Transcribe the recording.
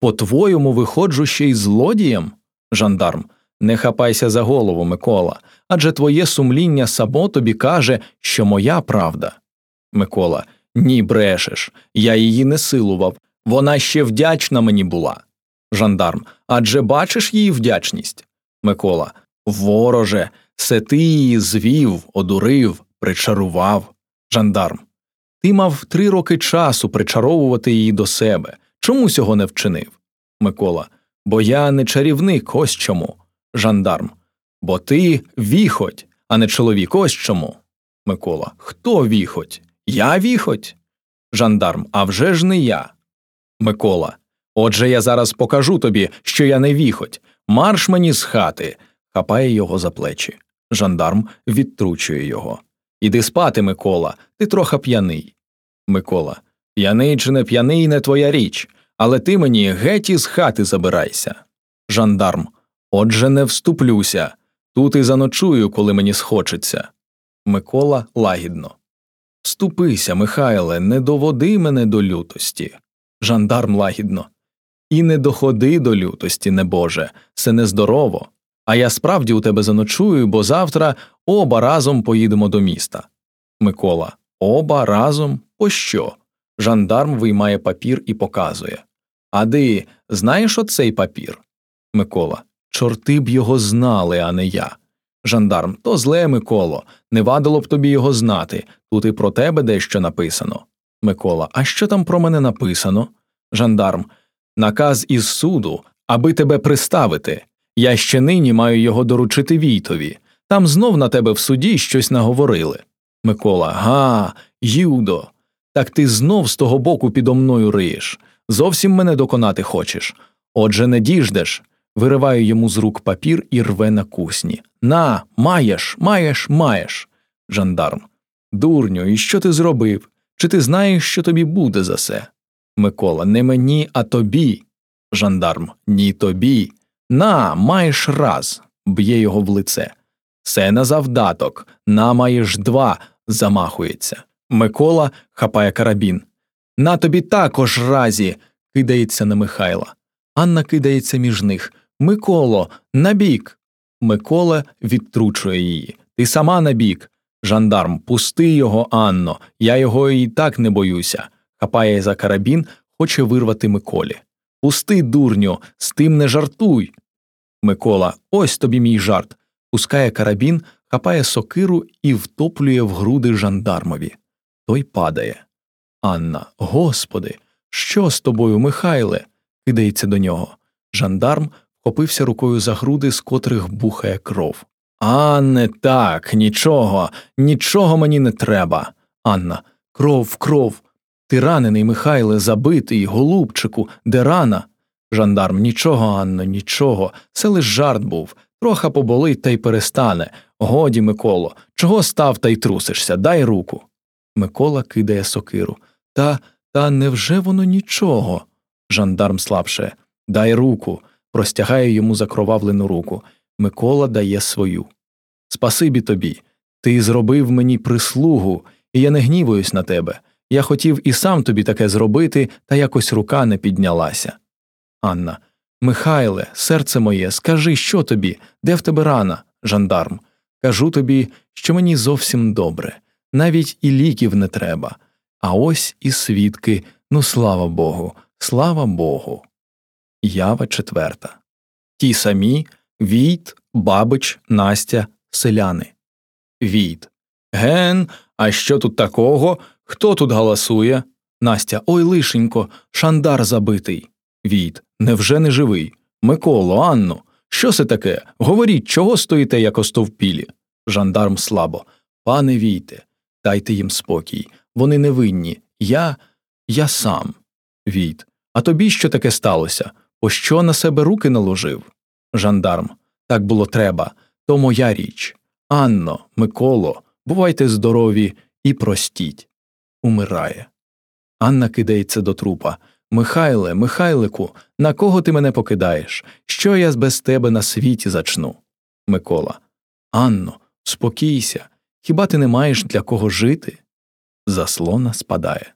По твоєму виходжу ще й злодієм? Жандарм. Не хапайся за голову, Микола, адже твоє сумління само тобі каже, що моя правда. Микола. Ні, брешеш. Я її не силував. Вона ще вдячна мені була. Жандарм. Адже бачиш її вдячність? Микола. Вороже, се ти її звів, одурив, причарував. Жандарм. Ти мав три роки часу причаровувати її до себе. Чому цього не вчинив? Микола. Бо я не чарівник, ось чому. Жандарм. Бо ти віхоть, а не чоловік, ось чому. Микола. Хто віхоть? Я віхоть? Жандарм. А вже ж не я. Микола. Отже, я зараз покажу тобі, що я не віхоть. Марш мені з хати. Хапає його за плечі. Жандарм відтручує його. Іди спати, Микола, ти трохи п'яний. Микола. П'яний чи не п'яний не твоя річ, але ти мені геть із хати забирайся. Жандарм. Отже, не вступлюся. Тут і заночую, коли мені схочеться. Микола лагідно. Вступися, Михайле, не доводи мене до лютості. Жандарм лагідно. І не доходи до лютості, небоже, це нездорово. А я справді у тебе заночую, бо завтра оба разом поїдемо до міста. Микола. Оба разом пощо? Жандарм виймає папір і показує. Ади, знаєш оцей папір? Микола. Чорти б його знали, а не я. Жандарм. То зле, Миколо, не вадило б тобі його знати. Тут і про тебе дещо написано. Микола. А що там про мене написано? Жандарм. Наказ із суду, аби тебе приставити. Я ще нині маю його доручити Війтові. Там знов на тебе в суді щось наговорили. Микола. Га, Юдо. Так ти знов з того боку підо мною риєш. Зовсім мене доконати хочеш. Отже, не діждеш. Вириваю йому з рук папір і рве на кусні. На, маєш, маєш, маєш. Жандарм. Дурню, і що ти зробив? Чи ти знаєш, що тобі буде за це? Микола. Не мені, а тобі. Жандарм. Ні тобі. На, маєш раз. б'є його в лице. Це на завдаток. На маєш два. замахується. Микола хапає карабін. На тобі також разі. кидається на Михайла. Анна кидається між них. Миколо, набік. Микола відтручує її. Ти сама набік. Жандарм, пусти його, Анно, я його і так не боюся. Хапає за карабін, хоче вирвати Миколі. Пусти, дурню, з тим не жартуй. Микола, ось тобі мій жарт. Пускає карабін, хапає сокиру і втоплює в груди жандармові. Той падає. Анна, господи, що з тобою, Михайле? кидається до нього. Жандарм вхопився рукою за груди, з котрих бухає кров. А не так, нічого, нічого мені не треба. Анна. Кров, кров. Ти ранений, Михайле, забитий, голубчику, де рана? Жандарм. Нічого, Анно, нічого. Це лиш жарт був. Троха поболить та й перестане. Годі, Миколо, чого став та й трусишся? Дай руку. Микола кидає сокиру. Та та невже воно нічого? Жандарм слабше. Дай руку. Простягає йому закровавлену руку. Микола дає свою. Спасибі тобі. Ти зробив мені прислугу, і я не гнівуюсь на тебе. Я хотів і сам тобі таке зробити, та якось рука не піднялася. Анна. Михайле, серце моє, скажи, що тобі, де в тебе рана, жандарм? Кажу тобі, що мені зовсім добре, навіть і ліків не треба. А ось і свідки, ну слава Богу, слава Богу. Ява четверта. Ті самі Війт, Бабич, Настя, селяни. Війт. Ген, а що тут такого? Хто тут галасує? Настя. Ой, лишенько, шандар забитий. Війт. Невже не живий? Миколо, Анно, що це таке? Говоріть, чого стоїте, як остовпілі? Жандарм слабо. Пане Війте, дайте їм спокій. Вони невинні. Я. я сам. Війт. А тобі що таке сталося? Пощо на себе руки наложив? Жандарм. Так було треба. То моя річ. Анно, Миколо, бувайте здорові і простіть. Умирає. Анна кидається до трупа. Михайле, Михайлику, на кого ти мене покидаєш? Що я без тебе на світі зачну? Микола. Анно, спокійся. Хіба ти не маєш для кого жити? Заслона спадає.